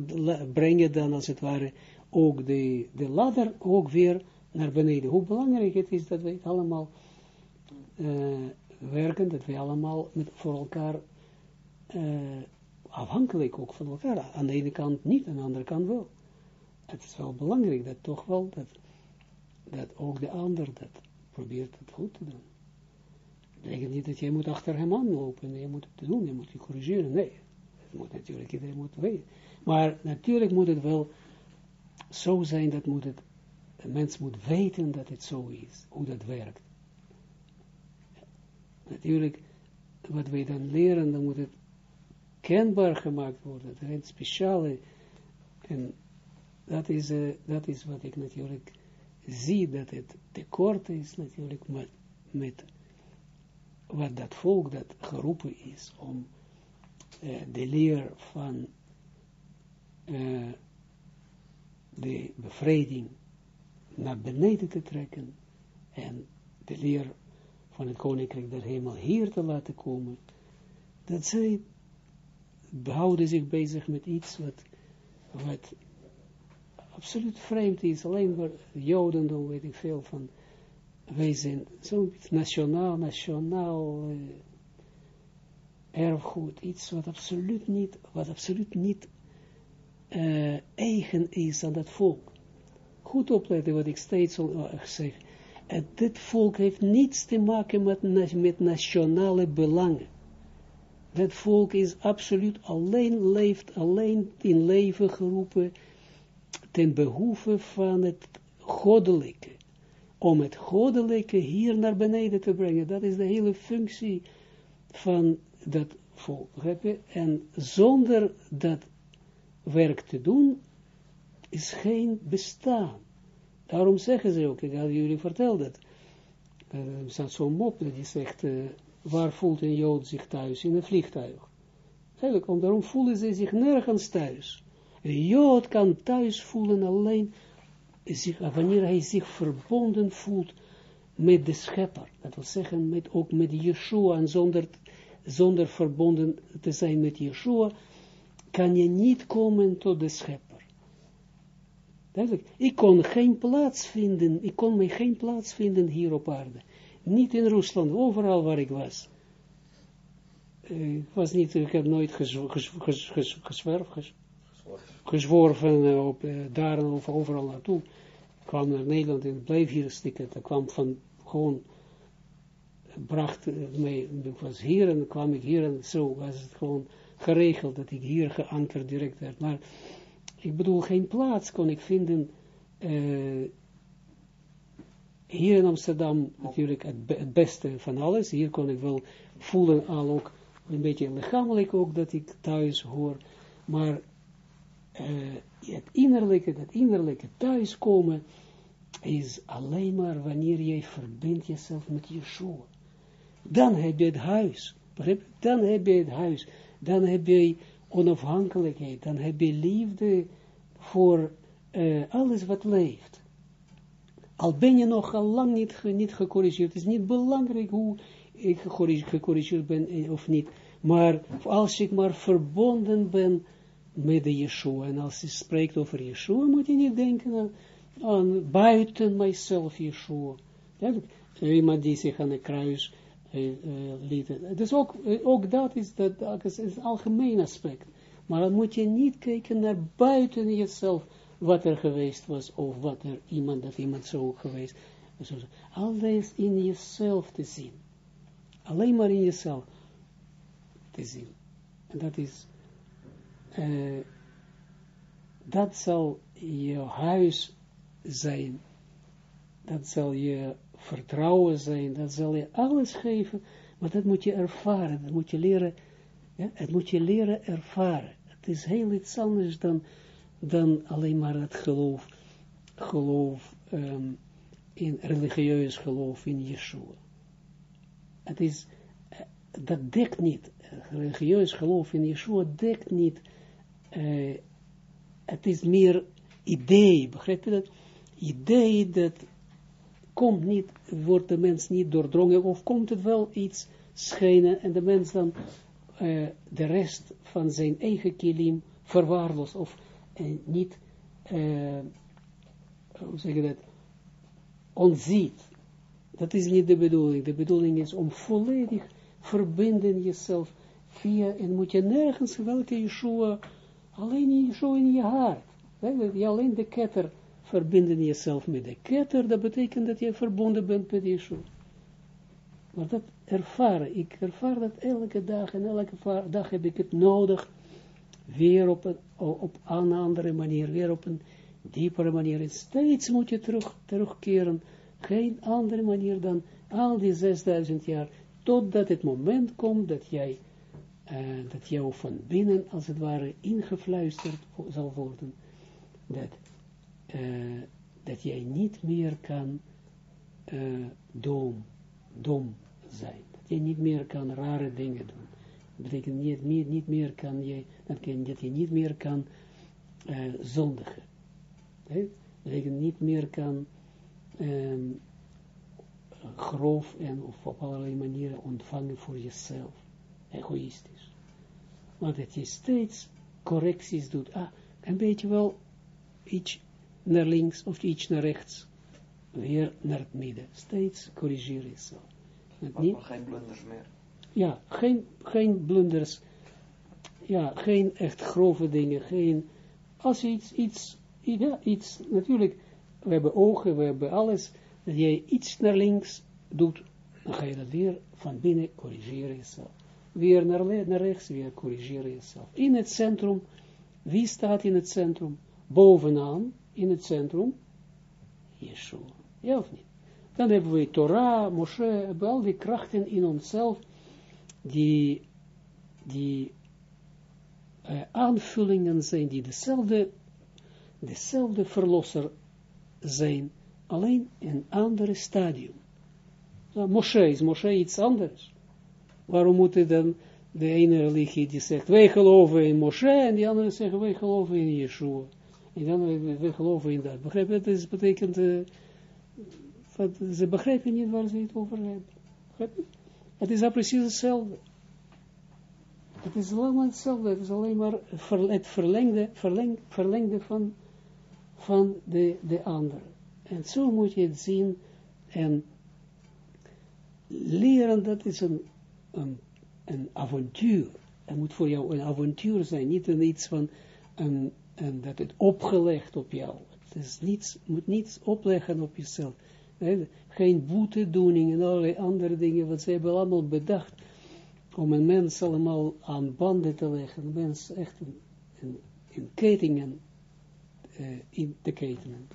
breng je dan als het ware ook de, de ladder ook weer naar beneden. Hoe belangrijk het is dat we het allemaal uh, werken, dat we allemaal met, voor elkaar uh, afhankelijk ook van elkaar. Aan de ene kant niet, aan de andere kant wel. Het is wel belangrijk dat toch wel, dat, dat ook de ander dat probeert het goed te doen. Dat betekent niet dat jij moet achter hem aanlopen, en je moet het doen, je moet je corrigeren, nee. Dat moet natuurlijk, iedereen moet weten. Maar natuurlijk moet het wel zo zijn, dat moet het, de mens moet weten dat het zo is, hoe dat werkt. Natuurlijk, wat wij dan leren, dan moet het kenbaar gemaakt worden. Er zijn speciale, en dat is, uh, dat is wat ik natuurlijk zie, dat het tekort is natuurlijk met, met wat dat volk dat geroepen is om uh, de leer van uh, de bevrijding naar beneden te trekken en de leer van het koninkrijk der hemel hier te laten komen, dat zij behouden zich bezig met iets wat, wat absoluut vreemd is, alleen maar Joden doen, weet ik veel van, wij zijn zo'n nationaal, nationaal uh, erfgoed, iets wat absoluut niet, wat absoluut niet uh, eigen is aan dat volk. Goed opletten wat ik steeds al uh, zeg. Dit volk heeft niets te maken met, met nationale belangen. Dat volk is absoluut alleen leeft, alleen in leven geroepen ten behoeve van het goddelijke. Om het goddelijke hier naar beneden te brengen. Dat is de hele functie van dat volk. En zonder dat werk te doen, is geen bestaan. Daarom zeggen ze ook, ik had jullie verteld dat, uh, er staat zo'n mop die zegt, uh, waar voelt een Jood zich thuis? In een vliegtuig. Eigenlijk, om daarom voelen ze zich nergens thuis. Een Jood kan thuis voelen alleen zich, wanneer hij zich verbonden voelt met de schepper. Dat wil zeggen, met, ook met Yeshua, en zonder, zonder verbonden te zijn met Yeshua, kan je niet komen tot de schepper. Duidelijk. Ik kon geen plaats vinden, ik kon mij geen plaats vinden hier op aarde. Niet in Rusland, overal waar ik was. Ik was niet, ik heb nooit gezwerfd, gezworven op uh, daar of overal naartoe. Ik kwam naar Nederland en bleef hier stikken. Ik kwam van gewoon, bracht mij, ik was hier en kwam ik hier en zo was het gewoon geregeld dat ik hier geankerd direct werd. Maar ik bedoel, geen plaats kon ik vinden. Uh, hier in Amsterdam natuurlijk het, beste van alles. Hier kon ik wel voelen al ook een beetje lichamelijk ook dat ik thuis hoor. Maar uh, het innerlijke, dat innerlijke thuiskomen is alleen maar wanneer jij verbindt jezelf met Yeshua. Dan heb je het huis. Dan heb je het huis dan heb je onafhankelijkheid, dan heb je liefde voor uh, alles wat leeft. Al ben je nog al lang niet, niet gecorrigeerd, het is niet belangrijk hoe ik gecorrigeerd ben eh, of niet, maar als ik maar verbonden ben met de Yeshua, en als je spreekt over Yeshua, moet je niet denken aan, aan buiten mijzelf Yeshua. Ja, iemand die zich aan de kruis uh, Dus ook, ook dat is, dat, dat is een algemeen aspect. Maar dan moet je niet kijken naar buiten jezelf, wat er geweest was, of wat er iemand, dat iemand zo geweest. Alles in jezelf te zien. Alleen maar in jezelf te zien. En dat is, uh, dat zal je huis zijn. Dat zal je vertrouwen zijn, dat zal je alles geven, maar dat moet je ervaren, dat moet je leren, ja, het moet je leren ervaren. Het is heel iets anders dan, dan alleen maar het geloof, geloof um, in religieus geloof in Yeshua. Het is, uh, dat dekt niet, religieus geloof in Yeshua dekt niet, uh, het is meer idee, begrijp je dat? Idee dat komt niet, wordt de mens niet doordrongen, of komt het wel iets schijnen en de mens dan uh, de rest van zijn eigen kilim verwaarloos of uh, niet, uh, hoe zeg je dat, onziet. Dat is niet de bedoeling. De bedoeling is om volledig verbinden jezelf via, en moet je nergens welke Yeshua, alleen Yeshua in je hart. Je alleen de ketter verbinden jezelf met de ketter, dat betekent dat je verbonden bent met Yeshua. Maar dat ervaren, ik. Ervaar dat elke dag en elke dag heb ik het nodig, weer op een, op een andere manier, weer op een diepere manier. En steeds moet je terug, terugkeren, geen andere manier dan al die 6000 jaar totdat het moment komt dat jij, uh, dat jou van binnen, als het ware, ingefluisterd zal worden, dat, uh, dat jij niet meer kan uh, dom, dom zijn. Dat jij niet meer kan rare dingen doen. Dat betekent niet, niet, niet meer kan je, dat, je niet meer kan uh, zondigen. Dat betekent niet meer kan um, grof en of op allerlei manieren ontvangen voor jezelf. Egoïstisch. Maar dat je steeds correcties doet. Ah, een beetje wel iets naar links of iets naar rechts. Weer naar het midden. Steeds corrigeer jezelf. Niet, geen blunders meer. Ja, geen, geen blunders. Ja, geen echt grove dingen. Geen, als je iets, iets, ja, iets, natuurlijk, we hebben ogen, we hebben alles. Dat jij iets naar links doet, dan ga je dat weer van binnen corrigeren jezelf. Weer naar, naar rechts, weer corrigeren jezelf. In het centrum, wie staat in het centrum? Bovenaan, in het centrum, Yeshua. Ja of niet? Dan hebben we Torah, Moshe, al die krachten in onszelf, die, die uh, aanvullingen zijn, die dezelfde, dezelfde verlosser zijn, alleen in een andere stadium. Moshe is Moshe iets anders. Waarom moet het dan de ene religie die zegt, wij geloven in Moshe, en die andere zeggen, wij geloven in Yeshua. En dan, wij geloven in dat. Begrijp je? Dat betekent, uh, wat, ze begrijpen niet waar ze het over hebben. Het is precies hetzelfde. Het is allemaal hetzelfde. Het is alleen maar het verlengde, verleng, verlengde van, van de, de ander. En zo moet je het zien en leren, dat is een, een, een avontuur. Het moet voor jou een avontuur zijn, niet een iets van, een, een, dat het opgelegd op jou. Het is niets, moet niets opleggen op jezelf. Geen boetedoening en allerlei andere dingen, wat ze hebben allemaal bedacht, om een mens allemaal aan banden te leggen, een mens echt in, in, in ketingen uh, in te ketenen.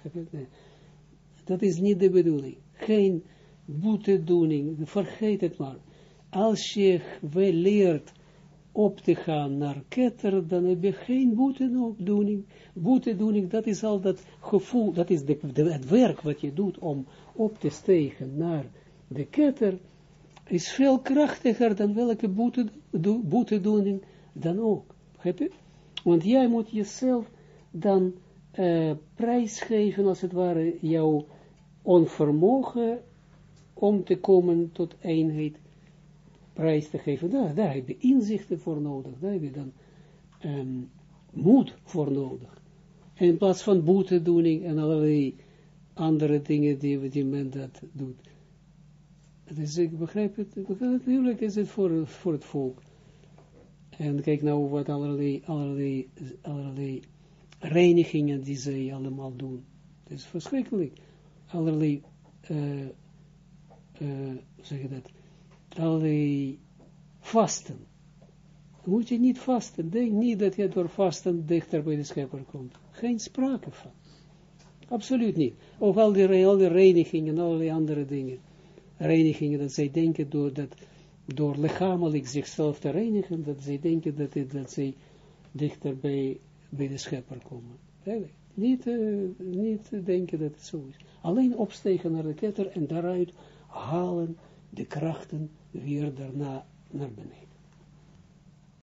Dat is niet de bedoeling. Geen boetedoening, vergeet het maar. Als je leert op te gaan naar ketter, dan heb je geen boetedoening. Boetedoening, dat is al dat gevoel, dat is de, het werk wat je doet om op te stegen naar de ketter, is veel krachtiger dan welke boete, boetedoening dan ook. Je? Want jij moet jezelf dan uh, prijsgeven, als het ware, jouw onvermogen om te komen tot eenheid prijs te geven. Daar, daar heb je inzichten voor nodig. Daar heb je dan um, moed voor nodig. En in plaats van boetedoening en allerlei andere dingen die, die men dat doet. Dus ik begrijp het, natuurlijk is het voor, voor het volk. En kijk nou wat allerlei, allerlei, allerlei reinigingen die zij allemaal doen. Het is verschrikkelijk. Allerlei uh, uh, zeg je dat, allerlei vasten. Moet je niet vasten. Denk niet dat je door vasten dichter bij de schepper komt. Geen sprake van. Absoluut niet. Of al die, al reinigingen en allerlei andere dingen. Reinigingen, dat zij denken door, dat, door lichamelijk zichzelf te reinigen, dat zij denken dat, dat zij dichter bij, bij de schepper komen. Niet, uh, niet denken dat het zo is. Alleen opstegen naar de ketter en daaruit halen de krachten weer daarna naar beneden.